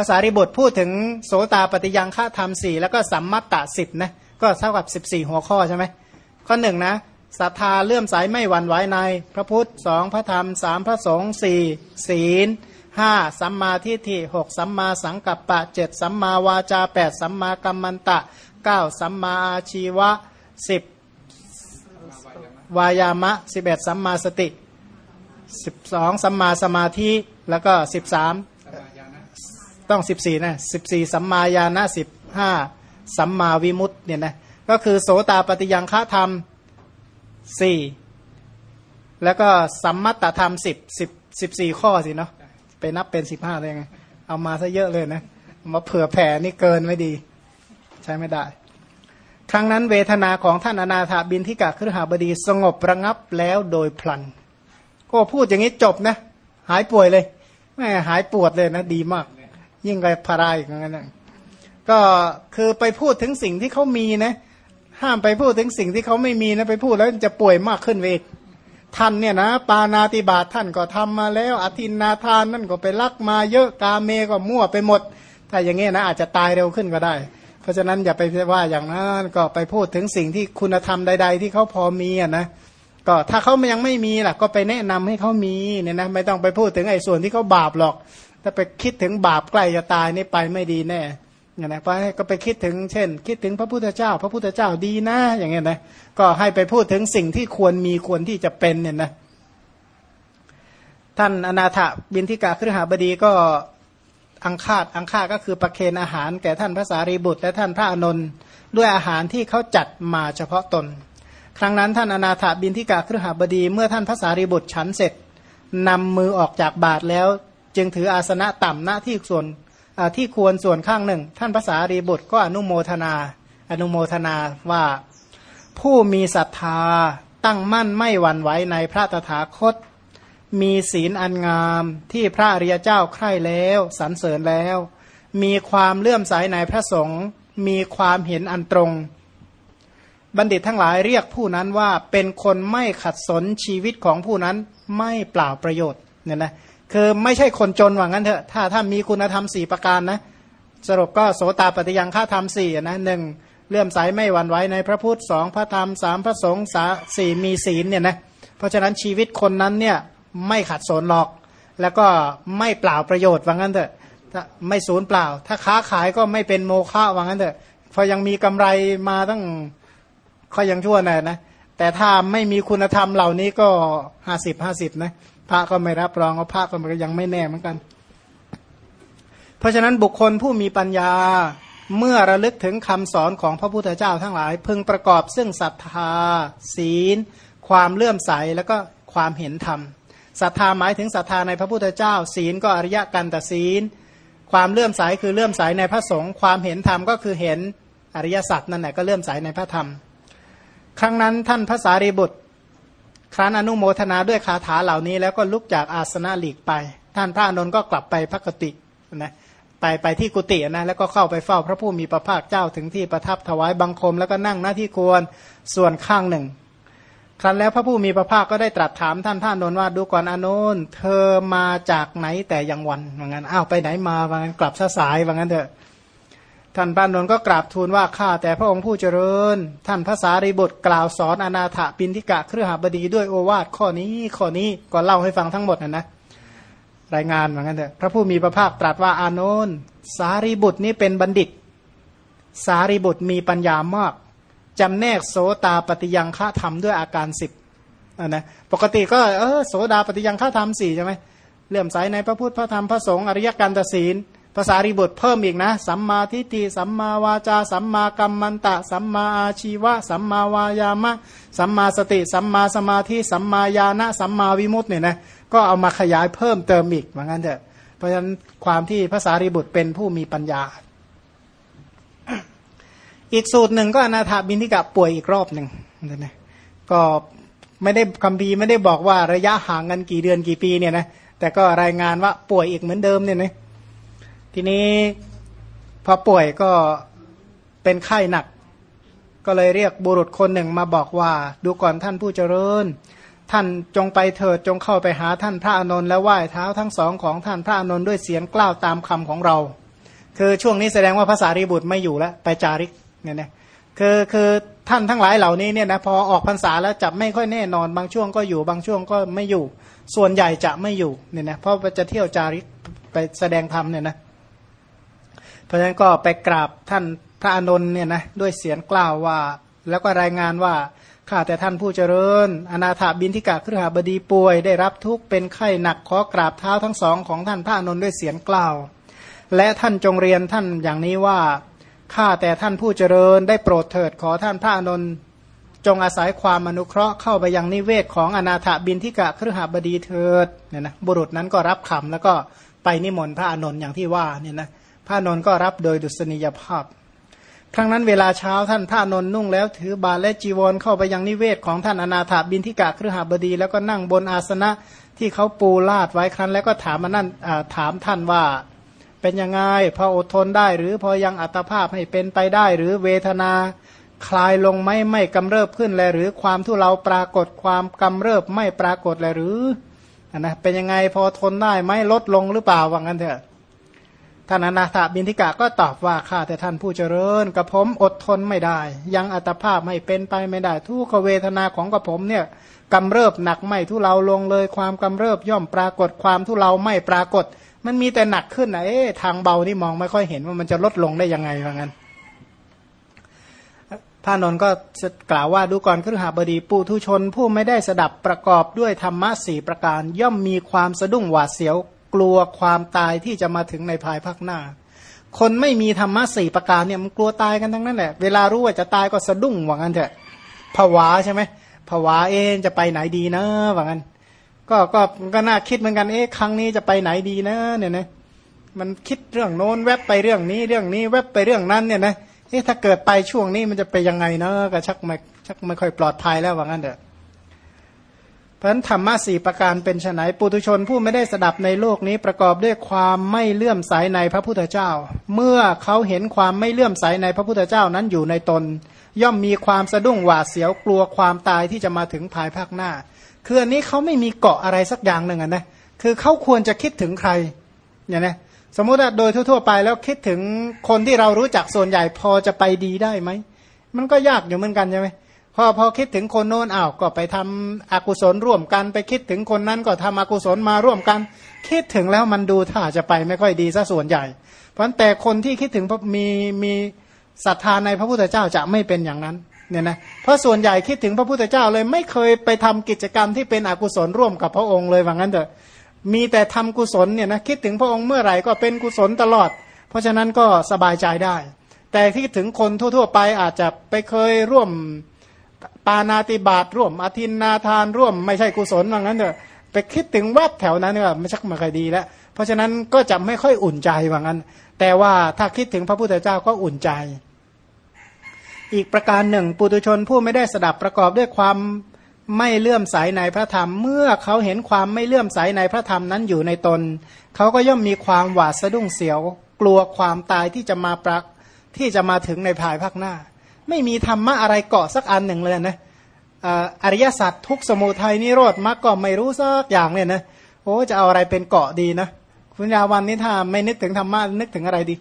ภาษาริบุตรพูดถึงโสตาปฏิยังฆาธรรมสี่แล้วก็สัมมัตตสิบนะก็เท่ากับสิบสี่หัวข้อใช่ไหมข้อหนึ่งนะศรัทธาเลื่อมใสไม่หวั่นไหวใน พระพุทธสองพระธรรมสามพระสงฆ์สี่ศีลห้าสัมมาทิฏฐิหกสัมมาสังกัปปะเจ็ดสัมมาวาจาแปดสัมมากัมมันตะเก้าสัมมาอาชีวะสิบวายามะสิบเอ็ดสัมมาสติสิบสองสัมมาสมาธิแล้วก็สิบสาม ต้องสิบสี่นะสิบสี่สัมมาญาณสิบห้าสัมมาวิมุตต์เนี่ยนะก็คือโสตาปฏิยังฆธรรมสี่แล้วก็สัมมัตตธรรมสิบสิบสิบสี่ข้อสิเนาะไปนับเป็นสิบห้าเลยไง เอามาซะเยอะเลยนะมาเผื่อแผ่นี่เกินไม่ดี ใช้ไม่ได้ ครั้งนั้นเวทนาของท่านอนาถาบินทิกะครหาบดีสงบระงับแล้วโดยพลัน ก็พูดอย่างนี้จบนะ หายป่วยเลยแม่หายปวดเลยนะ ดีมาก ยิ่งกว่าพารายอย่างนั้นนะก็คือไปพูดถึงสิ่งที่เขามีนะ ห้ามไปพูดถึงสิ่งที่เขาไม่มีนะไปพูดแล้วจะป่วยมากขึ้นเวกท่านเนี่ยนะปานาติบาตท่านก็ทำมาแล้วอธินนาทานนั่นก็ไปลักมาเยอะกาเมก็มั่วไปหมด ถ้าอย่างเงี้ยนะอาจจะตายเร็วขึ้นก็ได้ เพราะฉะนั้นอย่าไปว่าอย่างนั้นก็ไปพูดถึงสิ่งที่คุณธรรมใด ๆ ที่เขาพอมีอะนะก็ถ้าเขายังไม่มีล่ะก็ไปแนะนำให้เขามีเนี่ยนะไม่ต้องไปพูดถึงไอ้ส่วนที่เขาบาปหรอก ถ้าไปคิดถึงบาปใกล้จะตายนี่ไปไม่ดีแน่เนี่ยนะไปก็ไปคิดถึงเช่น คิดถึงพระพุทธเจ้า พระพุทธเจ้าดีนะ อย่างเงี้ยนะก็ให้ไปพูดถึงสิ่งที่ควรมีควรที่จะเป็นเนี่ยนะท่านอนาถบินทิกาครหาบดีก็อังคาดอังคาก็คือประเคนอาหารแก่ท่านพระสารีบุตร และท่านพระอานนด้วยอาหารที่เขาจัดมาเฉพาะตน ครั้งนั้นท่านอนาถบินทิกาครหาบดี เมื่อท่านพระสารีบุตรฉันเสร็จนำมือออกจากบาทแล้ว จึงถืออาสนะต่ำหน้าที่ส่วนที่ควรส่วนข้างหนึ่ง ท่านภาษารีบุตรก็อนุโมทนา อนุโมทนาว่าผู้มีศรัทธาตั้งมั่นไม่หวั่นไหวในพระตถาคต มีศีลอันงามที่พระอริยเจ้าใคร่แล้วสรรเสริญแล้ว มีความเลื่อมใสในพระสงฆ์มีความเห็นอันตรง บัณฑิตทั้งหลายเรียกผู้นั้นว่าเป็นคนไม่ขัดสนชีวิตของผู้นั้นไม่เปล่าประโยชน์เนี่ยนะ คือไม่ใช่คนจนว่างั้นเถอะถ้าถ้ามีคุณธรรมสี่ประการนะสรุปก็โสตาปฏิยังฆ่าธรรมสี่นะหนึ่งเลื่อมใสไม่หวั่นไหวในพระพุทธสองพระธรรมสามพระสงฆ์สาสี่มีศีลเนี่ยนะเพราะฉะนั้นชีวิตคนนั้นเนี่ยไม่ขัดสนหรอก แล้วก็ไม่เปล่าประโยชน์ว่างั้นเถอะถ้าไม่สูญเปล่า ถ้าค้าขายก็ไม่เป็นโมฆะว่างั้นเถอะพอยังมีกำไรมาตั้งก็ยังชั่วหน่อยนะ แต่ถ้าไม่มีคุณธรรมเหล่านี้ก็ห้าสิบห้าสิบนะพระก็ไม่รับรองว่าพระก็มันยังไม่แน่เหมือนกัน เพราะฉะนั้นบุคคลผู้มีปัญญาเมื่อระลึกถึงคำสอนของพระพุทธเจ้าทั้งหลาย พึงประกอบซึ่งศรัทธา ศีล ความเลื่อมใสแล้วก็ความเห็นธรรมศรัทธาหมายถึงศรัทธาในพระพุทธเจ้า ศีลก็อริยกันตศีล ความเลื่อมใสคือเลื่อมใสในพระสงฆ์ความเห็นธรรมก็คือเห็นอริยสัจนั่นแหละก็เลื่อมใสในพระธรรม ครั้งนั้นท่านพระสารีบุตร ครั้นอนุโมทนาด้วยคาถาเหล่านี้ แล้วก็ลุกจากอาสนะหลีกไป ท่านพระนนท์ก็กลับไปพระกตินะไปไปที่กุฏินะแล้วก็เข้าไปเฝ้าพระผู้มีพระภาคเจ้าถึงที่ประทับถวายบังคม แล้วก็นั่งหน้าที่ควรส่วนข้างหนึ่ง ครั้นแล้วพระผู้มีพระภาคก็ได้ตรัสถามท่านพระนนท์ว่าดูก่อนอนุนเธอมาจากไหนแต่ยังวันว่างั้นอ้าวไปไหนมาว่างั้นกลับสายว่างั้นเถอะ ท่านพระนนท์ก็กราบทูลว่าข้าแต่พระองค์ผู้เจริญ ท่านภาษารีบุตรกล่าวสอนอนาถปินทิกะเครือหาบดีด้วยโอวาทข้อนี้ข้อนี้ก็เล่าให้ฟังทั้งหมดนะนะรายงานเหมือนกันเถอะพระผู้มีพระภาคตรัสว่าอานนท์สารีบุตรนี้เป็นบัณฑิต สารีบุตรมีปัญญามากจำแนกโสตาปฏิยังฆาธรรมด้วยอาการสิบนะปกติก็เออโสดาปฏิยังฆาธรรมสี่ใช่ไหมเลื่อมใสในพระพุทธพระธรรมพระสงฆ์อริยการตศีล ภาษารีบุตรเพิ่มอีกนะ สัมมาทิฏฐิสัมมาวาจา สัมมากัมมันตะ สัมมาอาชีวะ สัมมาวายามะ สัมมาสติ สัมมาสมาธิ สัมมาญาณะ สัมมาวิมุตติเนี่ยนะ ก็เอามาขยายเพิ่มเติมอีกเหมือนกันเถอะ เพราะฉะนั้นความที่ภาษารีบุตรเป็นผู้มีปัญญา อีกสูตรหนึ่งก็อนาถาบินทิกะป่วยอีกรอบหนึ่งนะก็ไม่ได้คำพีไม่ได้บอกว่าระยะห่างกันกี่เดือนกี่ปีเนี่ยนะ แต่ก็รายงานว่าป่วยอีกเหมือนเดิมเนี่ยนะ ทีนี้พอป่วยก็เป็นไข้หนัก ก็เลยเรียกบุรุษคนหนึ่งมาบอกว่า ดูก่อนท่านผู้เจริญ ท่านจงไปเถิดจงเข้าไปหาท่านพระอานนท์และไหว้เท้าทั้งสองของท่านพระอานนท์ด้วยเสียงกล้าวตามคำของเรา คือช่วงนี้แสดงว่าภาษารีบุตรไม่อยู่แล้วไปจาริกเนี่ยนะคือคือท่านทั้งหลายเหล่านี้เนี่ยนะพอออกพรรษาแล้วจะไม่ค่อยแน่นอนบางช่วงก็อยู่บางช่วงก็ไม่อยู่ ส่วนใหญ่จะไม่อยู่เนี่ยนะเพราะจะเที่ยวจาริกไปแสดงธรรมเนี่ยนะ เพราะฉะนั้นก็ไปกราบท่านพระอานนเนี่ยนะด้วยเสียงกล่าวว่า แล้วก็รายงานว่าข้าแต่ท่านผู้เจริญ อนาถาบินทิกาครหาบดีป่วย ได้รับทุกข์เป็นไข้หนักขอกราบเท้าทั้งสองของท่านพระอานนด้วยเสียงกล่าว และท่านจงเรียนท่านอย่างนี้ว่าข้าแต่ท่านผู้เจริญได้โปรดเถิดขอท่านพระอานนจงอาศัยความอนุเคราะห์เข้าไปยังนิเวศของอนาถบินทิกะครหาบดีเถิดเนี่ยนะบุรุษนั้นก็รับคำแล้วก็ไปนิมนต์พระอานนอย่างที่ว่าเนี่ยนะ พระอานนท์ก็รับโดยดุษณียภาพ ครั้งนั้นเวลาเช้าท่านพระอานนท์นุ่งแล้วถือบาและจีวรเข้าไปยังนิเวศของท่านอนาถาบินทิกะครหาบดีแล้วก็นั่งบนอาสนะที่เขาปูลาดไว้ครั้น แล้วก็ถามมานั่นถามท่านว่าเป็นยังไงพออดทนได้ หรือพอยังอัตภาพให้เป็นไปได้ หรือเวทนาคลายลงไม่ไม่กำเริบขึ้นเลยหรือความทุเราปรากฏความกำเริบไม่ปรากฏเลยหรือนะเป็นยังไงพอทนได้ไหมลดลงหรือเปล่าว่างั้นเถอะ ท่านอนาถบินทิกะก็ตอบว่าข้าแต่ท่านผู้เจริญกระผมอดทนไม่ได้ ยังอัตภาพไม่เป็นไปไม่ได้ ทุกเวทนาของกระผมเนี่ยกำเริบหนักไม่ทุเราลงเลย ความกำเริบย่อมปรากฏความทุเราไม่ปรากฏ มันมีแต่หนักขึ้นนะเอ๊ะทางเบานี่มองไม่ค่อยเห็นว่ามันจะลดลงได้ยังไงว่างั้นพระนนท์ก็กล่าวว่าดูก่อนครหาบดีปุถุชนผู้ไม่ได้สดับประกอบด้วยธรรมะสี่ประการ ย่อมมีความสะดุ้งหวาดเสียว กลัวความตายที่จะมาถึงในภายภาคหน้า คนไม่มีธรรมะสี่ประการเนี่ยมันกลัวตายกันทั้งนั้นแหละ เวลารู้ว่าจะตายก็สะดุ้งว่างั้นเถอะผวาใช่ไหมผวาเองจะไปไหนดีนะว่างั้น ก็ก็ก็น่าคิดเหมือนกันเอ๊ะครั้งนี้จะไปไหนดีนะ เนี่ยนะมันคิดเรื่องโน้นแวบไปเรื่องนี้เรื่องนี้แวบไปเรื่องนั้นเนี่ยนะเอ๊ะถ้าเกิดไปช่วงนี้มันจะไปยังไงเนาะก็ชักไม่ชักไม่ค่อยปลอดภัยแล้วว่างั้นเถอะ เพราะธรรมะสี่ประการเป็นไนปุถุชนผู้ไม่ได้สดับในโลกนี้ประกอบด้วยความไม่เลื่อมใสในพระพุทธเจ้า เมื่อเขาเห็นความไม่เลื่อมใสในพระพุทธเจ้านั้นอยู่ในตน ย่อมมีความสะดุ้งหวาดเสียวกลัวความตายที่จะมาถึงภายภาคหน้า คืออันนี้เขาไม่มีเกาะอะไรสักอย่างหนึ่งนะคือเขาควรจะคิดถึงใครเนี่ยนะสมมุติว่าโดยทั่วๆไปแล้วคิดถึงคนที่เรารู้จักส่วนใหญ่พอจะไปดีได้ไหมมันก็ยากอยู่เหมือนกันใช่ไหม พอพอคิดถึงคนโน้นอ้าวก็ไปทำอกุศลร่วมกัน ไปคิดถึงคนนั้นก็ทำอกุศลมาร่วมกัน คิดถึงแล้วมันดูถ้าจะไปไม่ค่อยดีซะส่วนใหญ่ เพราะแต่คนที่คิดถึงมีมีศรัทธาในพระพุทธเจ้าจะไม่เป็นอย่างนั้นเนี่ยนะเพราะส่วนใหญ่คิดถึงพระพุทธเจ้าเลยไม่เคยไปทำกิจกรรมที่เป็นอกุศลร่วมกับพระองค์เลยว่างั้นเถอะมีแต่ทำกุศลเนี่ยนะคิดถึงพระองค์เมื่อไหร่ก็เป็นกุศลตลอด เพราะฉะนั้นก็สบายใจได้ แต่ที่ถึงคนทั่ว ๆ ไปอาจจะไปเคยร่วม ปานาติบาตร่วมอธินนาทานร่วมไม่ใช่กุศลว่างั้นเถอะไปคิดถึงวัดแถวนั้นเนี่ยไม่ชักมาใครดีแล้ว เพราะฉะนั้นก็จะไม่ค่อยอุ่นใจว่างั้น แต่ว่าถ้าคิดถึงพระพุทธเจ้าก็อุ่นใจ อีกประการหนึ่ง ปุตุชนผู้ไม่ได้สดับประกอบด้วยความไม่เลื่อมใสในพระธรรม เมื่อเขาเห็นความไม่เลื่อมใสในพระธรรมนั้นอยู่ในตน เขาก็ย่อมมีความหวาดสะดุ้งเสียว กลัวความตายที่จะมาปรักที่จะมาถึงในภายภาคหน้า ไม่มีธรรมะอะไรเกาะสักอันหนึ่งเลยนะอริยสัจทุกสมุทัยนิโรธมรรคก็ไม่รู้สักอย่างเนี่ยนะโอ้จะเอาอะไรเป็นเกาะดีนะคุณยาวันนี้ถ้าไม่นึกถึงธรรมะนึกถึงอะไรดี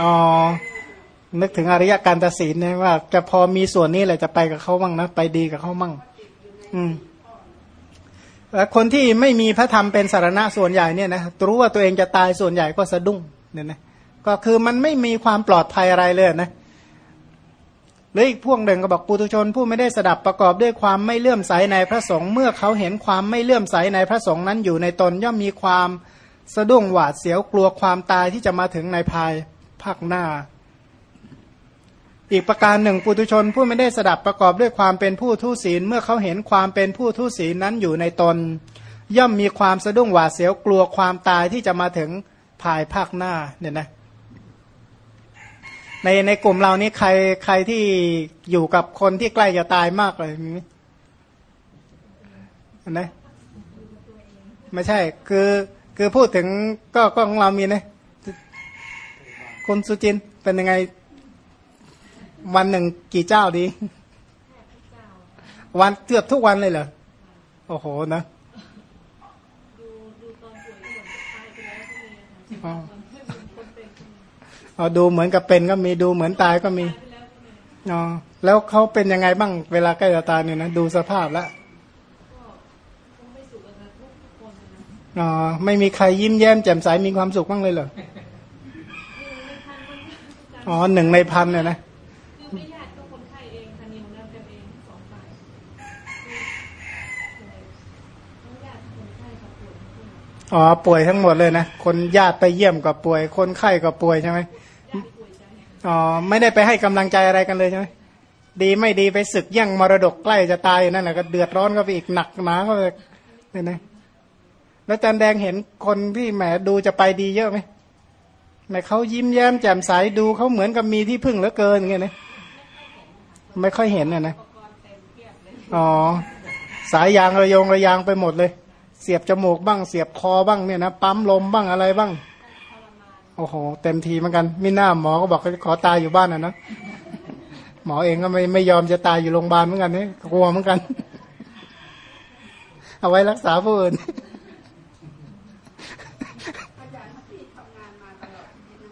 อ๋อนึกถึงอริยการตัดสินนะว่า จะพอมีส่วนนี้แหละจะไปกับเขาบ้างนะไปดีกับเขาบ้างอืมแล้วคนที่ไม่มีพระธรรมเป็นสารณะส่วนใหญ่เนี่ยนะรู้ว่าตัวเองจะตายส่วนใหญ่ก็สะดุ้ง เนี่ยนะก็คือมันไม่มีความปลอดภัยอะไรเลยนะหรืออีกพวกหนึ่งก็บอกปุถุชน ผู้ไม่ได้สดับประกอบด้วยความไม่เลื่อมใสในพระสงฆ์เมื่อเขาเห็นความไม่เลื่อมใสในพระสงฆ์นั้นอยู่ในตนย่อมมีความสะดุ้งหวาดเสียวกลัวความตายที่จะมาถึงในภายภาคหน้า อีกประการหนึ่งปุถุชน ผู้ไม่ได้สดับประกอบด้วยความเป็นผู้ทุศีล เมื่อเขาเห็นความเป็นผู้ทุศีลนั้นอยู่ในตน ย่อมมีความสะดุ้งหวาดเสียวกลัวความตายที่จะมาถึง ภายภาคหน้าเนี่ยนะในในกลุ่มเรานี้ใครใครที่อยู่กับคนที่ใกล้จะตายมากเลยมีไหมนะไม่ใช่ คือคือพูดถึงก็ก็ของเรามีนะคุณสุจินเป็นยังไง วันหนึ่งกี่เจ้าดี วันเกือบทุกวันเลยเหรอ โอ้โหนะ อ๋ออ๋อดูเหมือนกับเป็นก็มีดูเหมือนตายก็มีอ๋อแล้วเขาเป็นยังไงบ้าง เวลาใกล้จะตายเนี่ยนะดูสภาพแล้วอ๋อไม่มีใครยิ้มแย้มแจ่มใสมีความสุขบ้างเลยเหรออ๋อหนึ่งในพันเนี่ยนะ คือไม่ญาติก็คนไข้เองคันนิวนั่นกันเองสองฝ่ายคือญาติคนไข้กับป่วยทั้งคู่ อ๋อป่วยทั้งหมดเลยนะคนญาติไปเยี่ยมก็ป่วย คนไข้ก็ป่วยใช่ไหมอ๋อไม่ได้ไปให้กำลังใจอะไรกันเลยใช่ไหมดีไม่ดีไปศึกแย่งมรดกใกล้จะตายอยู่นั่นแหละก็เดือดร้อนก็ไปอีกหนักหนาก็เลยเนี่ยนะแล้วอาจันแดงเห็นคนที่แหมดูจะไปดีเยอะไหมแหมเขายิ้มแย้มแจ่มใสดูเขาเหมือนกับมีที่พึ่งเหลือเกินอย่างเงี้ยนะไม่ค่อยเห็นนะนะอ๋อสายยางระยงระยางไปหมดเลย เสียบจมูกบ้าง เสียบคอบ้างเนี่ยนะปั๊มลมบ้างอะไรบ้างโอ้โหเต็มทีเหมือนกันมิหน้าหมอก็บอกขอตายอยู่บ้านนะนะหมอเองก็ไม่ไม่ยอมจะตายอยู่โรงพยาบาลเหมือนกันนี่กลัวเหมือนกัน เอาไว้รักษาผู้อื่น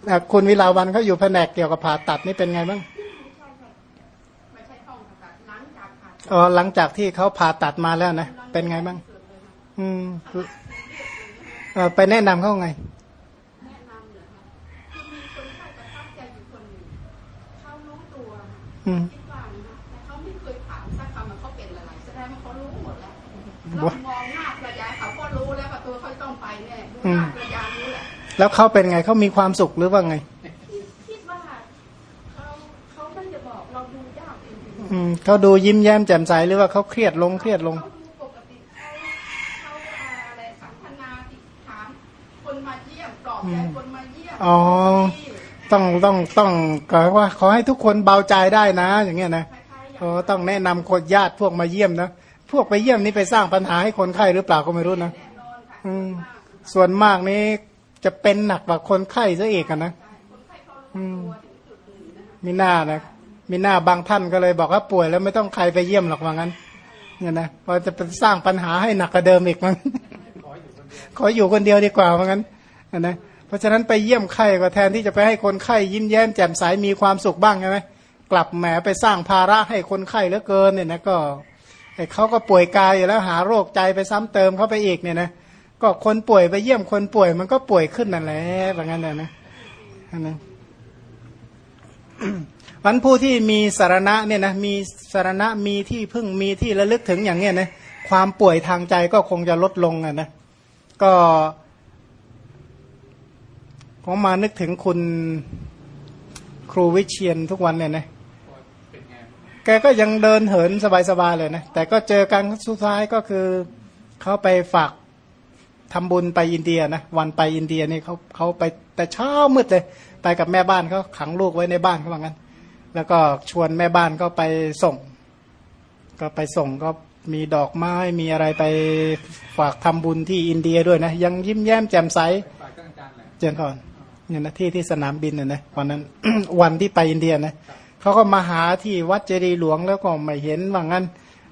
อะคุณวิลาวันเขาอยู่แผนกเกี่ยวกับผ่าตัดนี่เป็นไงบ้างไม่ใช่ห้องผ่าตัดหลังจากผ่าตัดอ๋อหลังจากที่เขาผ่าตัดมาแล้วนะเป็นไงบ้าง อืมเออไปแนะนำเขาไงแนะนำเหรอคะคือมีคนไข้ประทับใจอยู่คนหนึ่งเขารู้ตัวอืมคิดว่านะแต่เขาไม่เคยถามสักคำว่าเขาเป็นอะไรแสดงว่าเขารู้หมดแล้วเรามองหน้าภรรยาเขาก็รู้แล้วว่าตัวเขาต้องไปแน่ดูหน้าภรรยารู้แหละแล้วเขาเป็นไงเขามีความสุขหรือว่าไงคิดว่าเขาเขาไม่จะบอกเราดูยากจริงอืมเขาดูยิ้มแย้มแจ่มใสหรือว่าเขาเครียดลงๆเครียดลงเขาดูปกติเขาเขาอะไรสัมพนาติถามคนมาเยี่ยมปล อ๋อ ต้องต้องต้องก็ว่า ขอให้ทุกคนเบาใจได้นะ อย่างเงี้ยนะคล้ายๆอย่างโอ้ต้องแนะนำคนญาติพวกมาเยี่ยมนะพวกไปเยี่ยมนี่ไปสร้างปัญหาให้คนไข้หรือเปล่าก็ไม่รู้นะอืมส่วนมากนี้จะเป็นหนักกว่าคนไข้ซะเอกนะคนไข้เขาอืมมีหน้านะมีหน้าบางท่านก็เลยบอกว่าป่วยแล้วไม่ต้องใครไปเยี่ยมหรอกว่างั้นเนี่ยนะเพราจะเป็นสร้างปัญหาให้หนักกว่าเดิมอีกมั้งขออยู่คนเดียวดีกว่าว่างั้นนะ เพราะฉะนั้นไปเยี่ยมไข้ก็แทนที่จะไปให้คนไข้ยิ้มแย้มแจ่มใสมีความสุขบ้างใช่ไหมกลับแหมไปสร้างภาระให้คนไข้เหลือเกินเนี่ยนะก็ไอ้เขาก็ป่วยกายอยู่แล้วหาโรคใจไปซ้ำเติมเขาไปอีกเนี่ยนะก็คนป่วยไปเยี่ยมคนป่วยมันก็ป่วยขึ้นนั่นแหละว่างั้นนะนะวันผู้ที่มีสารณะเนี่ยนะมีสารณะมีที่พึ่งมีที่ระลึกถึงอย่างเนี้ยนะความป่วยทางใจก็คงจะลดลงอะนะก็ ผมมานึกถึงคุณครูวิเชียนทุกวันเนี่ยนะแกก็ยังเดินเหินสบายๆเลยนะ แต่ก็เจอกันสุดท้ายก็คือเขาไปฝากทำบุญไปอินเดียนะวันไปอินเดียนี่เขาเขาไปแต่เช้ามืดเลย ไปกับแม่บ้านเขาขังลูกไว้ในบ้านเขาว่างั้น แล้วก็ชวนแม่บ้านก็ไปส่ง ก็ไปส่งก็มีดอกไม้มีอะไรไปฝากทำบุญที่อินเดียด้วยนะ ยังยิ้มแย้มแจ่มใสเจนก่อน เนี่ยนะที่ที่สนามบินน่ะนะวันนั้นวันที่ไปอินเดียนะเขาก็มาหาที่วัดเจดีย์หลวงแล้วก็ไม่เห็นว่างั้น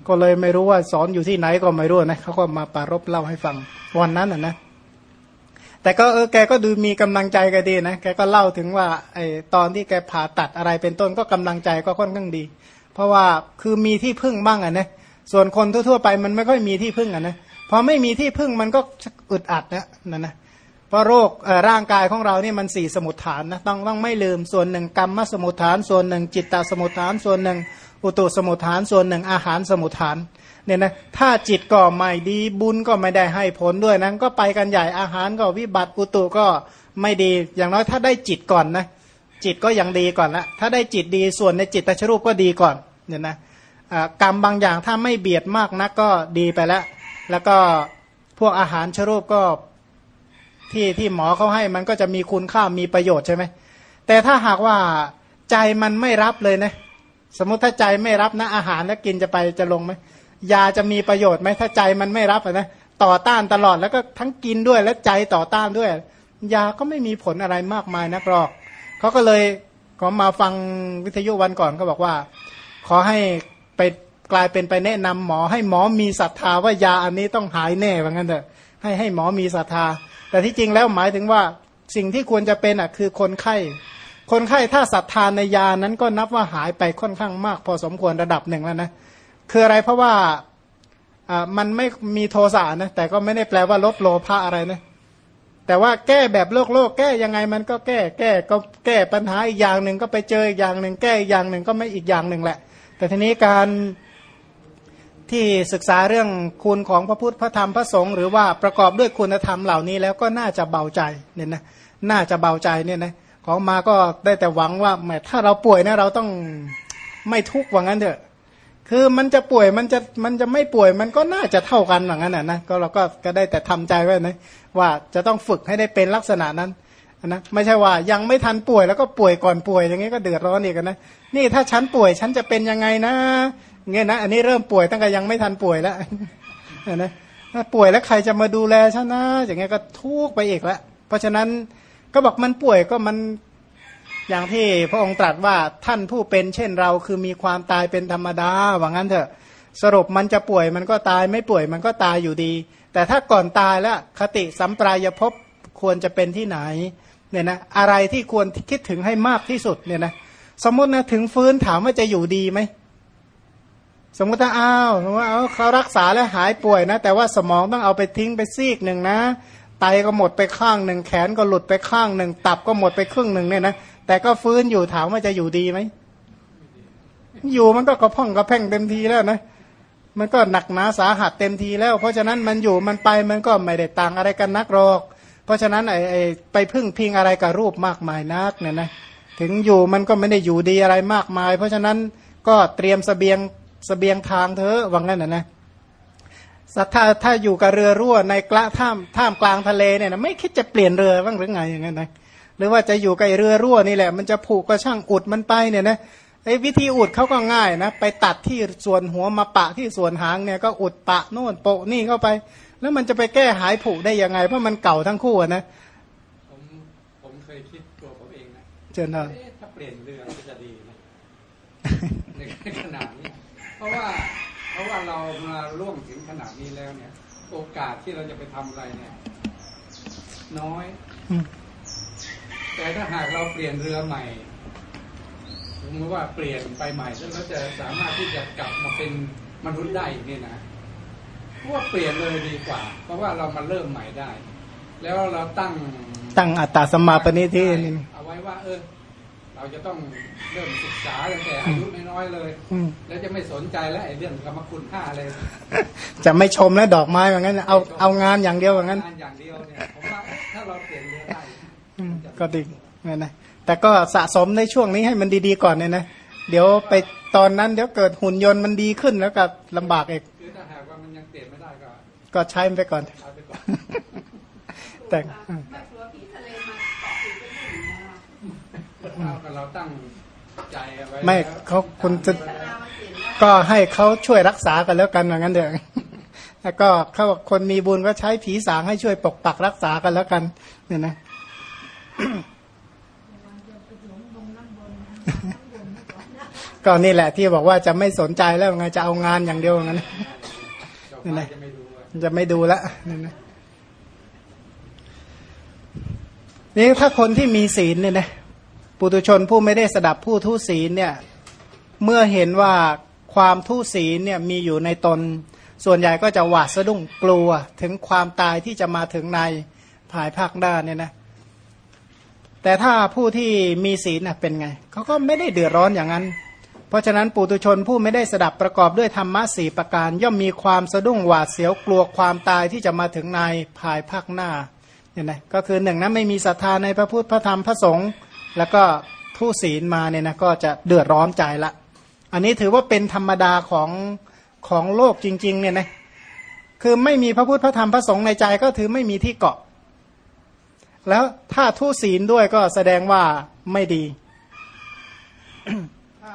ก็เลยไม่รู้ว่าสอนอยู่ที่ไหนก็ไม่รู้นะเขาก็มาปรารบเล่าให้ฟังวันนั้นน่ะนะแต่ก็เออแกก็ดูมีกำลังใจก็ดีนะแกก็เล่าถึงว่าไอ้ตอนที่แกผ่าตัดอะไรเป็นต้นก็กำลังใจก็ค่อนข้างดี เพราะว่าคือมีที่พึ่งบ้างอะนะส่วนคนทั่วๆไปมันไม่ค่อยมีที่พึ่งอะนะพอไม่มีที่พึ่งมันก็อึดอัดนะนั่นนะ เพราะโรคร่างกายของเรานี่มันสี่สมุทฐานนะต้องต้องไม่ลืมส่วนหนึ่งกรรมสมุทฐาน ส่วนหนึ่ง จิตตสมุทฐาน ส่วนหนึ่ง อุตุสมุทฐาน ส่วนหนึ่งอาหารสมุทฐานเนี่ยนะถ้าจิตก็ไม่ดีบุญก็ไม่ได้ให้ผลด้วยนะก็ไปกันใหญ่อาหารก็วิบัติอุตุก็ไม่ดีอย่างน้อยถ้าได้จิตก่อนนะจิตก็ยังดีก่อนละถ้าได้จิตดีส่วนในจิตตชรูปก็ดีก่อนเนี่ยนะกรรมบางอย่างถ้าไม่เบียดมากนักก็ดีไปแล้ว แล้วก็พวกอาหารชรูปก็ ที่ที่หมอเขาให้มันก็จะมีคุณค่ามีประโยชน์ใช่ไหมแต่ถ้าหากว่าใจมันไม่รับเลยนะ สมมติถ้าใจไม่รับนะอาหารแล้วกินจะไปจะลงไหมยาจะมีประโยชน์ไหมถ้าใจมันไม่รับนะต่อต้านตลอดแล้วก็ทั้งกินด้วยและใจต่อต้านด้วย ยาก็ไม่มีผลอะไรมากมายนักหรอกเขาก็เลยขอมาฟังวิทยุวันก่อนเขาบอกว่า ขอให้ไปกลายเป็นไปแนะนำหมอ ให้หมอมีศรัทธาว่ายาอันนี้ต้องหายแน่ว่างั้นเถอะให้ให้หมอมีศรัทธา แต่ที่จริงแล้วหมายถึงว่าสิ่งที่ควรจะเป็นอะคือคนไข้ คนไข้ถ้าศรัทธาในยานั้นก็นับว่าหายไปค่อนข้างมาก พอสมควรระดับหนึ่งแล้วนะคืออะไรเพราะว่าอ่ามันไม่มีโทสะนะแต่ก็ไม่ได้แปลว่าลดโลภะอะไรนะแต่ว่าแก้แบบโลกโลกแก้ยังไงมันก็แก้แก้ก็แก้ปัญหาอีกอย่างหนึ่งก็ไปเจออีกอย่างหนึ่งแก้อีกอย่างหนึ่งก็ไม่อีกอย่างหนึ่งแหละ แต่ทีนี้การ ที่ศึกษาเรื่องคุณของพระพุทธพระธรรมพระสงฆ์หรือว่าประกอบด้วยคุณธรรมเหล่านี้แล้วก็น่าจะเบาใจเนี่ยนะน่าจะเบาใจเนี่ยนะของมาก็ได้แต่หวังว่าแหมถ้าเราป่วยนะเราต้องไม่ทุกข์ว่างั้นเถอะ คือมันจะป่วยมันจะมันจะไม่ป่วยมันก็น่าจะเท่ากันอย่างั้นนะนะก็เราก็ก็ได้แต่ทำใจไว้นะว่าจะต้องฝึกให้ได้เป็นลักษณะนั้นนะไม่ใช่ว่ายังไม่ทันป่วยแล้วก็ป่วยก่อนป่วยอย่างนี้ก็เดือดร้อนอีกนะนี่ถ้าฉันป่วยฉันจะเป็นยังไงนะ เงี้ยนะ อันนี้เริ่มป่วยตั้งแต่ยังไม่ทันป่วยแล้วนะถ้าป่วยแล้วใครจะมาดูแลฉันนะอย่างเงี้ยก็ทุกข์ไปอีกแล้วเพราะฉะนั้นก็บอกมันป่วยก็มันอย่างที่พระองค์ตรัสว่าท่านผู้เป็นเช่นเราคือมีความตายเป็นธรรมดาว่างั้นเถอะ สรุปมันจะป่วยมันก็ตายไม่ป่วยมันก็ตายอยู่ดี แต่ถ้าก่อนตายแล้วคติสัมปรายภพควรจะเป็นที่ไหนเนี่ยนะอะไรที่ควรคิดถึงให้มากที่สุดเนี่ยนะสมมตินะถึงฟื้นถามว่าจะอยู่ดีไหม สมมติถ้าอ้าวว่าเอาเขารักษาแล้วหายป่วยนะ แต่ว่าสมองต้องเอาไปทิ้งไปซีกหนึ่งนะไตก็หมดไปข้างหนึ่งแขนก็หลุดไปข้างหนึ่งตับก็หมดไปครึ่งหนึ่งเนี่ยนะแต่ก็ฟื้นอยู่ถามว่าจะอยู่ดีไหมอยู่มันก็กระพ่องกระแพ่งเต็มทีแล้วนะมันก็หนักหนาสาหัสเต็มทีแล้ว เพราะฉะนั้นมันอยู่มันไปมันก็ไม่ได้ต่างอะไรกันนักหรอก เพราะฉะนั้นไอ้ไอ้ไปพึ่งพิงอะไรกับรูปมากมายนักเนี่ยนะถึงอยู่มันก็ไม่ได้อยู่ดีอะไรมากมาย เพราะฉะนั้นก็เตรียมสเสบียง สเสบียงทางเธอวังงั้นนะนะถ้าถ้าอยู่กับเรือรั่วในกระท่ามท่ามกลางทะเลเนี่ยนะไม่คิดจะเปลี่ยนเรือบ้างหรือไงอย่างนั้นนะหรือว่าจะอยู่กับเรือรั่วนี่แหละ มันจะผูกก็ช่างอุดมันไปเนี่ยนะไอ้วิธีอุดเขาก็ง่ายนะไปตัดที่ส่วนหัวมาปะที่ส่วนหางเนี่ยก็อุดปะโน่นโปะนี่เข้าไป แล้วมันจะไปแก้หายผูกได้ยังไง เพราะมันเก่าทั้งคู่นะผมผมเคยคิดตัวผมเองนะเจนเนอะเอ๊ะถ้าเปลี่ยนเรือจะดีไหมในขนาดนี้ เพราะว่าเพราะว่าเรามาร่วมถึงขนาดนี้แล้วเนี่ย โอกาสที่เราจะไปทำอะไรเนี่ย น้อยอืมแต่ถ้าหากเราเปลี่ยนเรือใหม่สมมติว่าเปลี่ยนไปใหม่แล้วเราจะสามารถที่จะกลับมาเป็นมนุษย์ได้อีกเนี่ยนะเพราะว่าเปลี่ยนเลยดีกว่า เพราะว่าเรามาเริ่มใหม่ได้ แล้วเราตั้งตั้งอัตตาสมมาปณิที่นี่เอาไว้ว่า เออ เราจะต้องเริ่มศึกษาตั้งแต่อายุน้อยๆเลยอืมแล้วจะไม่สนใจแล้วไอ้เรื่องกรรมคุณค่าอะไรจะไม่ชมและดอกไม้ว่างั้นเอาเอางานอย่างเดียวว่างั้นงานอย่างเดียวเนี่ยผมว่าถ้าเราเปลี่ยนเรือได้อืมก็ดีนะนะแต่ก็สะสมในช่วงนี้ให้มันดีๆก่อนเนี่ยนะเดี๋ยวไปตอนนั้นเดี๋ยวเกิดหุ่นยนต์มันดีขึ้นแล้วก็ลำบากเองคือถ้าหากว่ามันยังเปลี่ยนไม่ได้ก็ก็ใช้มันไปก่อนเอาไปก่อนแต่ ไว้ไม่แล้วเขาคุณจะเวลามันเปลี่ยนแล้วก็ให้เขาช่วยรักษากันแล้วกันว่างั้นเถอะแล้วก็เขาบอกคนมีบุญก็ใช้ผีสางให้ช่วยปกปักรักษากันแล้วกัน เนี่ยนะก็นี่แหละที่บอกว่าจะไม่สนใจแล้วไงจะเอางานอย่างเดียวงั้นดอกไม้จะไม่ดูอะจะไม่ดูละนี่นะนี่ถ้าคนที่มีศีลเนี่ยนะ ปุตุชนผู้ไม่ได้สดับผู้ทุศีลเนี่ยเมื่อเห็นว่าความทุศีลเนี่ยมีอยู่ในตน ส่วนใหญ่ก็จะหวาดสะดุ้งกลัวถึงความตายที่จะมาถึงในภายภาคหน้าเนี่ยนะแต่ถ้าผู้ที่มีศีลน่ะเป็นไงเขาก็ไม่ได้เดือดร้อนอย่างนั้น เพราะฉะนั้นปุตุชนผู้ไม่ได้สดับประกอบด้วยธรรมะสี่ประการ ย่อมมีความสะดุ้งหวาดเสียวกลัวความตายที่จะมาถึงในภายภาคหน้าเนี่ยนะก็คือหนึ่งนะไม่มีศรัทธาในพระพุทธพระธรรมพระสงฆ์ แล้วก็ผู้ศีลมาเนี่ยนะก็จะเดือดร้อนใจละ อันนี้ถือว่าเป็นธรรมดาของของโลกจริงๆเนี่ยนะคือไม่มีพระพุทธพระธรรมพระสงฆ์ในใจก็ถือไม่มีที่เกาะ แล้วถ้าทุศีลด้วยก็แสดงว่าไม่ดี ถ้า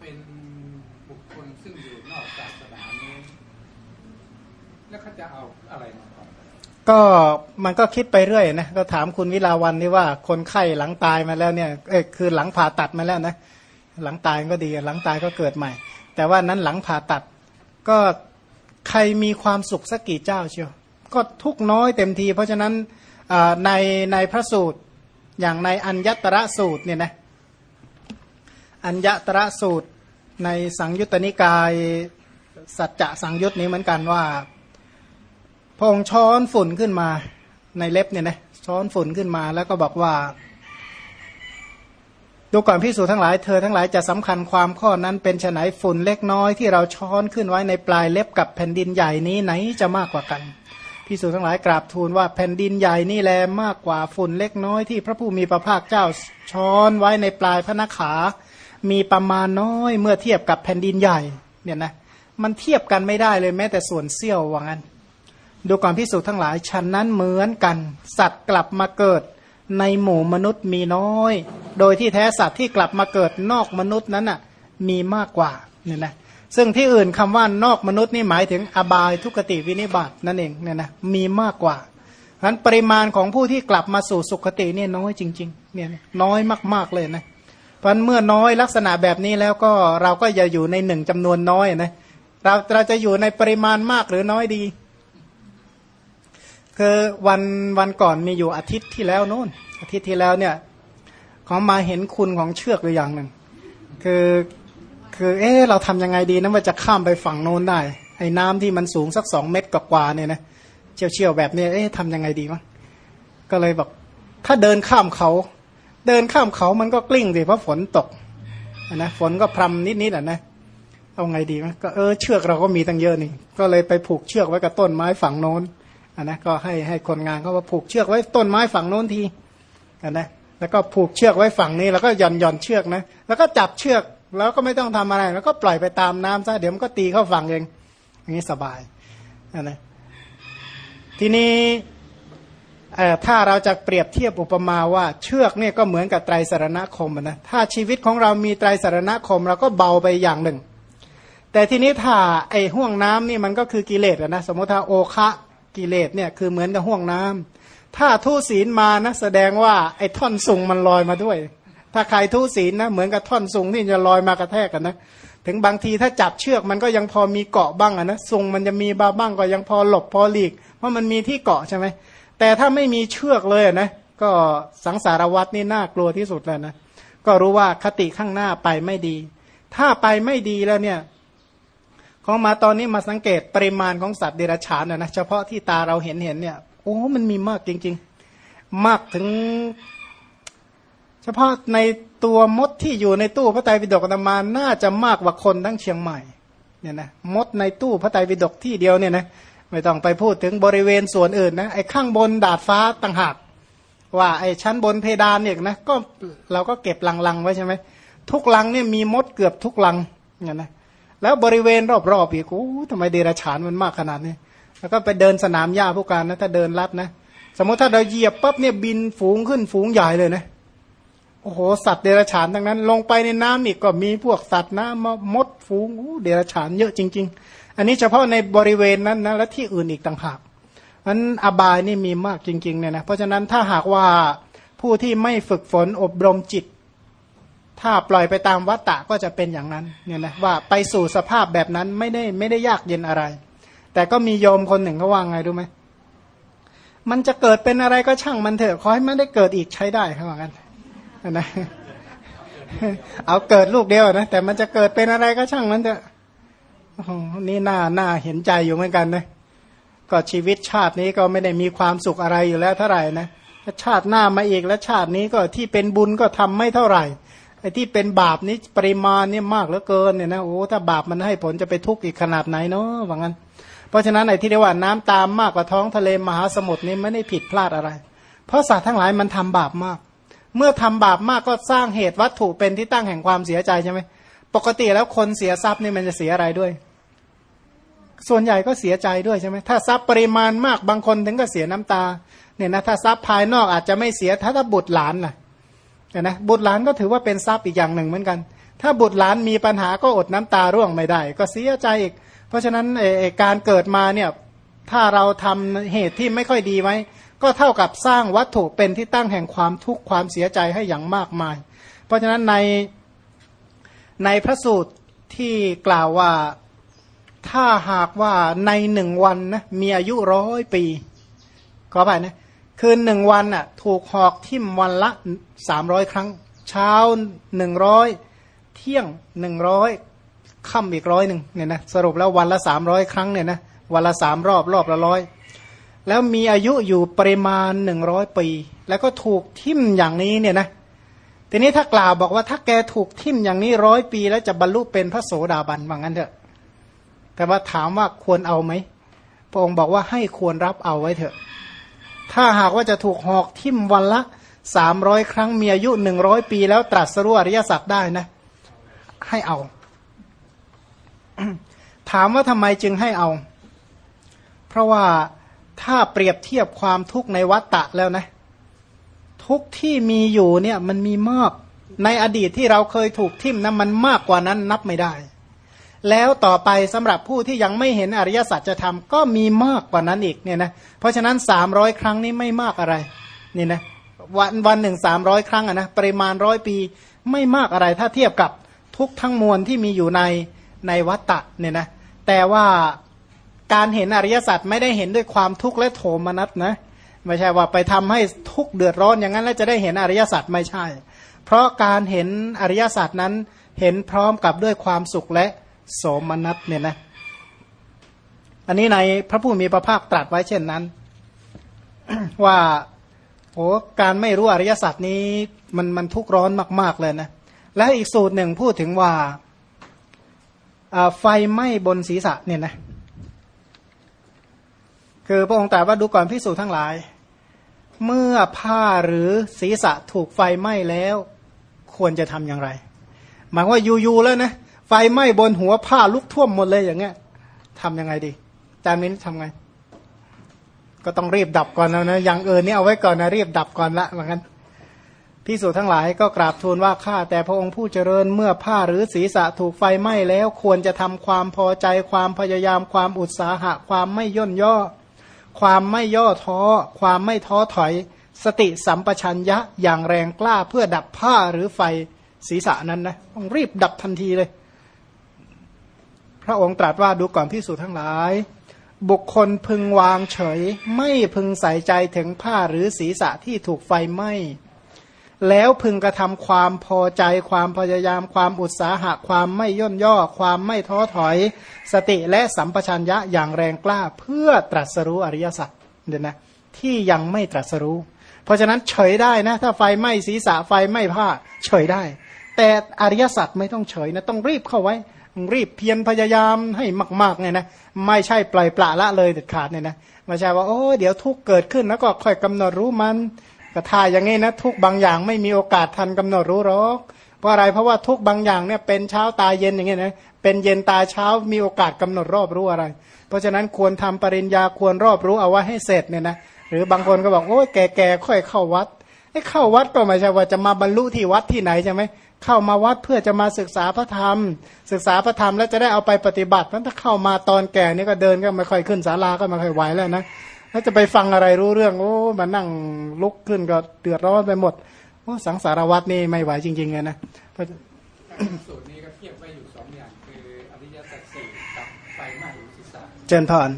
เป็นบุคคลซึ่งอยู่นอกศาสนานี้ แล้วเขาจะเอาอะไรมาก่อน ก็มันก็คิดไปเรื่อยนะก็ถามคุณวิลาวันที่ว่าคนไข้หลังตายมาแล้วเนี่ยเอ้คือหลังผ่าตัดมาแล้วนะหลังตายก็ดี หลังตายก็เกิดใหม่ แต่ว่านั้นหลังผ่าตัด ก็ใครมีความสุขสักกี่เจ้าเชียวก็ทุกน้อยเต็มที เพราะฉะนั้นในในพระสูตรอย่างในอัญญตระสูตรเนี่ยนะอัญญตระสูตรในสังยุตตนิกาย สัจจะสังยุตนี้เหมือนกันว่า พระองค์ช้อนฝุ่นขึ้นมาในเล็บเนี่ยนะช้อนฝุ่นขึ้นมาแล้วก็บอกว่า ดูก่อนพิสูจทั้งหลายเธอทั้งหลายจะสำคัญความข้อนั้นเป็นไฉนฝุ่นเล็กน้อยที่เราช้อนขึ้นไว้ในปลายเล็บกับแผ่นดินใหญ่นี้ไหนจะมากกว่ากันพิสูจทั้งหลายกราบทูลว่าแผ่นดินใหญ่นี่แลมากกว่าฝุ่นเล็กน้อยที่พระผู้มีพระภาคเจ้าช้อนไว้ในปลายพระนขา มีประมาณน้อยเมื่อเทียบกับแผ่นดินใหญ่เนี่ยนะมันเทียบกันไม่ได้เลยแม้แต่ส่วนเสี้ยวว่างั้น ดูก่อนพิสูจน์ทั้งหลายฉันนั้นเหมือนกัน สัตว์กลับมาเกิด ในหมู่มนุษย์มีน้อย โดยที่แท้สัตว์ที่กลับมาเกิดนอกมนุษย์นั้นน่ะมีมากกว่าเนี่ยนะซึ่งที่อื่นคำว่านอกมนุษย์นี่หมายถึงอบายทุกติวินิบาตนั่นเองเนี่ยนะมีมากกว่าฉะนั้นปริมาณของผู้ที่กลับมาสู่สุคติเนี่ยน้อยจริงๆเนี่ยนะน้อยมากๆเลยนะเพราะเมื่อน้อยลักษณะแบบนี้แล้วก็เราก็อย่าอยู่ในหนึ่งจำนวนน้อยนะเราเราจะอยู่ในปริมาณมากหรือน้อยดี คือวันวันก่อนมีอยู่อาทิตย์ที่แล้วโน่น อาทิตย์ที่แล้วเนี่ยเขามาเห็นคุณของเชือกหรืออย่างหนึ่งคือคือเออเราทำยังไงดีนะว่าจะข้ามไปฝั่งโน้นได้ ไอ้น้ำที่มันสูงสักสองเมตรกว่าเนี่ยนะเชี่ยวเชี่ยวแบบนี้เอ๊ะทำยังไงดีวะก็เลยบอกถ้าเดินข้ามเขา เดินข้ามเขามันก็กลิ้งสิเพราะฝนตกนะฝนก็พรำนิดๆอะนะเอาไงดีวะก็เออเชือกเราก็มีตั้งเยอะนี่ ก็เลยไปผูกเชือกไว้กับต้นไม้ฝั่งโน้น อะนะก็ให้ให้คนงานเขาว่าผูกเชือกไว้ต้นไม้ฝั่งโน้นทีอะนะแล้วก็ผูกเชือกไว้ฝั่งนี้แล้วก็หย่อนหย่อนเชือกนะ แล้วก็จับเชือกแล้วก็ไม่ต้องทำอะไร แล้วก็ปล่อยไปตามน้ำซะเดี๋ยวมันก็ตีเข้าฝั่งเองอย่างนี้สบายอะนะทีนี้ถ้าเราจะเปรียบเทียบอุปมาว่าเชือกเนี่ยก็เหมือนกับไตรสารณคมนะถ้าชีวิตของเรามีไตรสารณคมเราก็เบาไปอย่างหนึ่ง แต่ทีนี้ถ้าไอห่วงน้ำนี่มันก็คือกิเลสนะสมมติถ้าโอคะ กิเลสเนี่ยคือเหมือนกับห่วงน้ำถ้าทุศีลมานะแสดงว่าไอ้ท่อนสูงมันลอยมาด้วย ถ้าใครทุศีลนะเหมือนกับท่อนสูงที่จะลอยมากระแทกกันนะถึงบางทีถ้าจับเชือกมันก็ยังพอมีเกาะบ้างอะนะทรงมันจะมีบาบ้างก็ยังพอหลบพอหลีก เพราะมันมีที่เกาะใช่ไหมแต่ถ้าไม่มีเชือกเลยนะก็สังสารวัตนี่น่ากลัวที่สุดแล้วนะก็รู้ว่าคติข้างหน้าไปไม่ดี ถ้าไปไม่ดีแล้วเนี่ย ของมาตอนนี้มาสังเกตปริมาณของสัตว์เดรัจฉานนะเฉพาะที่ตาเราเห็นเห็นเนี่ยโอ้มันมีมากจริง ๆ มากถึง เฉพาะในตัวมดที่อยู่ในตู้พระไตรปิฎกธรรมาน่าจะมากกว่าคนทั้งเชียงใหม่เนี่ยนะมดในตู้พระไตรปิฎกที่เดียวเนี่ยนะไม่ต้องไปพูดถึงบริเวณส่วนอื่นนะไอ้ข้างบนดาดฟ้าต่างหากว่าไอ้ชั้นบนเพดานเนี่ยนะก็เราก็เก็บลังๆไว้ใช่ไหมทุกลังเนี่ยมีมดเกือบทุกลังเนี่ยนะ แล้วบริเวณรอบๆอีกโอ้ทำไมเดรัจฉานมันมากขนาดนี้แล้วก็ไปเดินสนามหญ้าผู้การนะถ้าเดินลัดนะ สมมติถ้าเราเหยียบปั๊บเนี่ยบินฝูงขึ้นฝูงใหญ่เลยนะโอ้โหสัตว์เดรัจฉานทั้งนั้น ลงไปในน้ำอีกก็มีพวกสัตว์น้ำมดฝูงเดรัจฉานเยอะจริง ๆ อันนี้เฉพาะในบริเวณนั้นนะและที่อื่นอีกต่างหากนั้นอบายนี่มีมากจริงๆเนี่ยนะเพราะฉะนั้นถ้าหากว่าผู้ที่ไม่ฝึกฝนอบรมจิต ถ้าปล่อยไปตามวัตตะก็จะเป็นอย่างนั้นเนี่ยนะว่าไปสู่สภาพแบบนั้นไม่ได้ไม่ได้ยากเย็นอะไร แต่ก็มีโยมคนหนึ่งเขาว่าไงรู้ไหมมันจะเกิดเป็นอะไรก็ช่างมันเถอะขอให้มันได้เกิดอีกใช้ได้เขาว่ากันนะเอาเกิดลูกเดียวนะแต่มันจะเกิดเป็นอะไรก็ช่างมันเถอะนี่น่าน่าเห็นใจอยู่เหมือนกันนะก็ชีวิตชาตินี้ก็ไม่ได้มีความสุขอะไรอยู่แล้วเท่าไหร่นะชาติหน้ามาอีกแล้วชาตินี้ก็ที่เป็นบุญก็ทำไม่เท่าไหร่ ไอ้ที่เป็นบาปนี้ปริมาณนี่มากเหลือเกินเนี่ยนะโอ้ถ้าบาปมันให้ผลจะไปทุกข์อีกขนาดไหนเนาะว่างั้น เพราะฉะนั้นไอ้ที่เรียกว่าน้ำตามมากกว่าท้องทะเลมหาสมุทรนี่ไม่ได้ผิดพลาดอะไร เพราะสัตว์ทั้งหลายมันทำบาปมาก เมื่อทำบาปมากก็สร้างเหตุวัตถุเป็นที่ตั้งแห่งความเสียใจใช่ไหมปกติแล้วคนเสียทรัพย์นี่มันจะเสียอะไรด้วย ส่วนใหญ่ก็เสียใจด้วยใช่ไหมถ้าทรัพย์ปริมาณมากบางคนถึงก็เสียน้ำตาเนี่ยนะถ้าทรัพย์ภายนอกอาจจะไม่เสียถ้าถ้าบุตรหลานล่ะ นะบุตรหลานก็ถือว่าเป็นทรัพย์อีกอย่างหนึ่งเหมือนกัน ถ้าบุตรหลานมีปัญหาก็อดน้ำตาร่วงไม่ได้ ก็เสียใจอีก เพราะฉะนั้นการเกิดมาเนี่ยถ้าเราทำเหตุที่ไม่ค่อยดีไว้ ก็เท่ากับสร้างวัตถุเป็นที่ตั้งแห่งความทุกข์ความเสียใจให้อย่างมากมาย เพราะฉะนั้นในในพระสูตรที่กล่าวว่าถ้าหากว่าในหนึ่งวันนะมีอายุร้อยปีขอไปนะ คือหนึ่งวันอะถูกหอกทิ่มวันละสามร้อยครั้ง เช้าหนึ่งร้อยเที่ยงหนึ่งร้อยค่ำอีกร้อยหนึ่งเนี่ยนะสรุปแล้ววันละสามร้อยครั้งเนี่ยนะวันละสามรอบรอบละร้อยแล้วมีอายุอยู่ปริมาณหนึ่งร้อยปี แล้วก็ถูกทิ่มอย่างนี้เนี่ยนะทีนี้ถ้ากล่าวบอกว่าถ้าแกถูกทิ่มอย่างนี้ร้อยปี แล้วจะบรรลุเป็นพระโสดาบันว่างั้นเถอะ แต่ว่าถามว่าควรเอาไหมพระองค์บอกว่าให้ควรรับเอาไว้เถอะ ถ้าหากว่าจะถูกหอกทิ่มวันละสามร้อยครั้งมีอายุหนึ่งร้อยปีแล้วตรัสรู้อริยสัจได้นะ ให้เอา ถามว่าทำไมจึงให้เอา เพราะว่าถ้าเปรียบเทียบความทุกข์ในวัฏฏะแล้วนะ ทุกที่มีอยู่เนี่ยมันมีมาก ในอดีตที่เราเคยถูกทิ่มนะมันมากกว่านั้นนับไม่ได้ แล้วต่อไปสำหรับผู้ที่ยังไม่เห็นอริยสัจจะทำก็มีมากกว่านั้นอีกเนี่ยนะเพราะฉะนั้นสามร้อยครั้งนี้ไม่มากอะไรนี่นะวันวันหนึ่งสามร้อยครั้งอะนะปริมาณร้อยปีไม่มากอะไรถ้าเทียบกับทุกทั้งมวลที่มีอยู่ในในวัตตะเนี่ยนะแต่ว่าการเห็นอริยสัจไม่ได้เห็นด้วยความทุกข์และโทมนัสนะไม่ใช่ว่าไปทำให้ทุกข์เดือดร้อนอย่างนั้นแล้วจะได้เห็นอริยสัจไม่ใช่ เพราะการเห็นอริยสัจนั้นเห็นพร้อมกับด้วยความสุขและ โสมนัสเนี่ยนะ อันนี้ในพระผู้มีพระภาคตรัสไว้เช่นนั้น ว่าโอ้การไม่รู้อริยสัจนี้มันมันทุกข์ร้อนมาก ๆ เลยนะ และอีกสูตรหนึ่งพูดถึงว่าไฟไหม้บนศีรษะเนี่ยนะคือพระองค์ตรัสว่าดูก่อนพิสูจน์ทั้งหลาย เมื่อผ้าหรือศีรษะถูกไฟไหม้แล้ว ควรจะทำอย่างไร หมายว่าอยู่ๆแล้วนะ ไฟไหม้บนหัวผ้าลุกท่วมหมดเลยอย่างเงี้ยทำยังไงดีจามินทำไง ก็ต้องรีบดับก่อนแล้วนะอย่างเอินนี่เอาไว้ก่อนนะรีบดับก่อนละเหมือนกันพิสูจทั้งหลายก็กราบทูลว่าข้าแต่พระองค์ผู้เจริญเมื่อผ้าหรือศีรษะถูกไฟไหม้แล้ว ควรจะทำความพอใจความพยายามความอุตสาหะ ความไม่ย่นย่อ ความไม่ย่อท้อ ความไม่ท้อถอย สติสัมปชัญญะอย่างแรงกล้าเพื่อดับผ้าหรือไฟศีรษะนั้นนะต้องรีบดับทันทีเลย พระองค์ตรัสว่าดูก่อนพิสูจทั้งหลาย บุคคลพึงวางเฉย ไม่พึงใส่ใจถึงผ้าหรือศีรษะที่ถูกไฟไหม้แล้วพึงกระทำความพอใจความพยายามความอุตสาหะความไม่ย่นย่อ ความไม่ท้อถอย สติและสัมปชัญญะอย่างแรงกล้าเพื่อตรัสรู้อริยสัจเดี๋ยนะที่ยังไม่ตรัสรู้ เพราะฉะนั้นเฉยได้นะ ถ้าไฟไหม้ศีรษะไฟไหม้ผ้า เฉยได้ แต่อริยสัจไม่ต้องเฉยนะต้องรีบเข้าไว้ รีบเพียรพยายามให้มากๆเนี่ยนะไม่ใช่ปล่อยปละละเลยเด็ดขาดเนี่ยนะไม่ใช่ว่าโอ้เดี๋ยวทุกเกิดขึ้นแล้วก็ค่อยกำหนดรู้มันก็ถ้าอย่างนี้นะทุกบางอย่างไม่มีโอกาสทันกำหนดรู้หรอกเพราะอะไรเพราะว่าทุกบางอย่างเนี่ยเป็นเช้าตายเย็นอย่างเงี้ยนะเป็นเย็นตาเช้ามีโอกาสกำหนดรอบรู้อะไร เพราะฉะนั้นควรทำปริญญาควรรอบรู้เอาไว้ให้เสร็จเนี่ยนะหรือบางคนก็บอกโอ้ยแก่ๆค่อยเข้าวัดไอ้เข้าวัดก็ไม่ใช่ว่าจะมาบรรลุที่วัดที่ไหนใช่ไหม เข้ามาวัดเพื่อจะมาศึกษาพระธรรม ศึกษาพระธรรมแล้วจะได้เอาไปปฏิบัติเพราะถ้าเข้ามาตอนแก่นี่ก็เดินก็ไม่ค่อยขึ้นศาลาก็ไม่ค่อยไหวแล้วนะแล้วจะไปฟังอะไรรู้เรื่องโอ้มานั่งลุกขึ้นก็เดือดร้อนไปหมดโอ้สังสารวัตนี่ไม่ไหวจริงๆเลยนะสูตรนี้ก็เทียบไว้อยู่สองอย่างคืออริยสัจสี่กับไฟไหม้ศีรษะเจนพร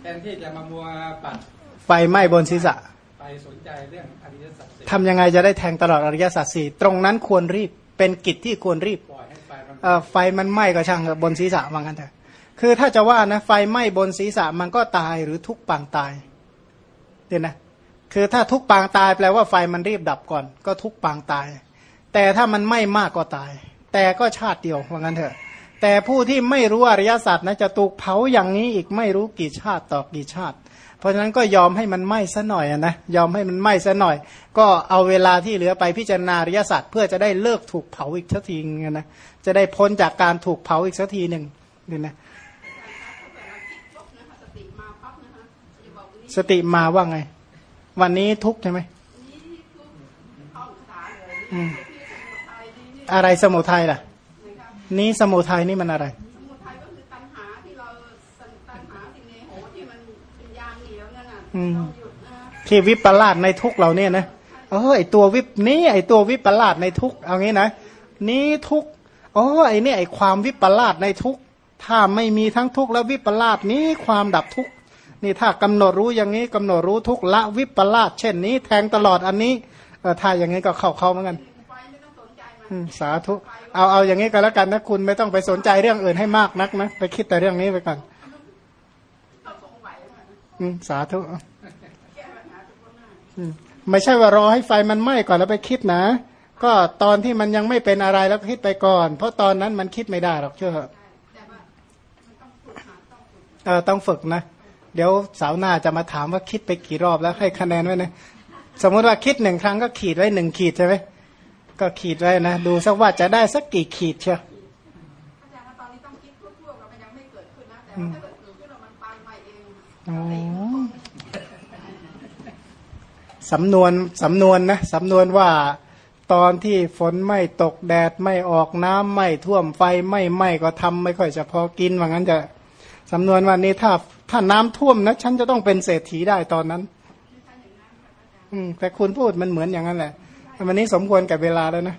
แทนที่จะมามัวปัดไฟไหม้บนศีรษะ ไปสนใจเรื่องอริยสัจสี่ทำยังไงจะได้แทงตลอดอริยสัจสี่ตรงนั้นควรรีบเป็นกิจที่ควรรีบไฟมันไหม้ก็ช่างบนศีรษะว่างั้นเถอะคือถ้าจะว่านะไฟไหม้บนศีรษะมันก็ตายหรือทุกปางตายเดี๋ยนะคือถ้าทุกปางตายแปลว่าไฟมันรีบดับก่อน ก็ทุกปางตาย แต่ถ้ามันไหม้มากก็ตาย แต่ก็ชาติเดียวว่างั้นเถอะ แต่ผู้ที่ไม่รู้อริยสัจนะจะถูกเผาอย่างนี้อีกไม่รู้กี่ชาติต่อกี่ชาติ เพราะฉะนั้นก็ยอมให้มันไหม้ซะหน่อยนะยอมให้มันไหม้ซะหน่อย ก็เอาเวลาที่เหลือไปพิจารณาอริยสัจเพื่อจะได้เลิกถูกเผาอีกสักทีนึงนะจะได้พ้นจากการถูกเผาอีกสักทีหนึ่งนี่นะสติมาว่าไง วันนี้ทุกใช่ไหมอะไรสมุทัยล่ะ นี้สมุทัยนี่มันอะไรที่วิปลาสในทุกเราเนี่ยนะเออไอตัววิปนี้ไอตัววิปลาสในทุกเอางี้นะนี้ทุกอ๋อไอเนี่ยไอความวิปลาสในทุกถ้าไม่มีทั้งทุกข์และวิปลาสนี้ความดับทุกข์นี่ถ้ากำหนดรู้อย่างนี้กำหนดรู้ทุกข์ละวิปลาสเช่นนี้ แทงตลอดอันนี้เออถ้าอย่างนี้ก็เข้าเข้าเหมือนกันไฟไม่ต้อง สาธุเอาเอาอย่างนี้ก็แล้วกันนะคุณไม่ต้องไปสนใจเรื่องอื่นให้มากนักนะไปคิดแต่เรื่องนี้ไปก่อนก็คงไหวมันสาธุไม่ใช่ว่ารอให้ไฟมันไหม้ก่อนแล้วไปคิดนะ ก็ตอนที่มันยังไม่เป็นอะไรแล้วคิดไปก่อน เพราะตอนนั้นมันคิดไม่ได้หรอกเชื่อเออต้องฝึกนะ เดี๋ยวสาร์หน้าจะมาถามว่าคิดไปกี่รอบแล้วให้คะแนนไว้นะสมมติว่าคิดหนึ่งครั้งก็ขีดไว้หนึ่งขีดใช่ไหม ก็ขีดไว้นะ ดูสักว่าจะได้สักกี่ขีดเชียวอาจารย์ว่าตอนนี้ต้องคิดทั่วๆกับมันยังไม่เกิดขึ้นนะแต่ว่าถ้าเกิดเกิดขึ้นแล้วมันไปมาเองอ๋อสำนวนสำนวนนะสำนวนว่าตอนที่ฝนไม่ตกแดดไม่ออกน้ำไม่ท่วมไฟไม่ไหม้ก็ทำไม่ค่อยจะพอกินว่างั้นจะสำนวนวันนี้ถ้าถ้าน้ำท่วมนะฉันจะต้องเป็นเศรษฐีได้ตอนนั้น อืมแต่คุณพูดมันเหมือนอย่างนั้นแหละ วันนี้สมควรกับเวลาแล้วนะ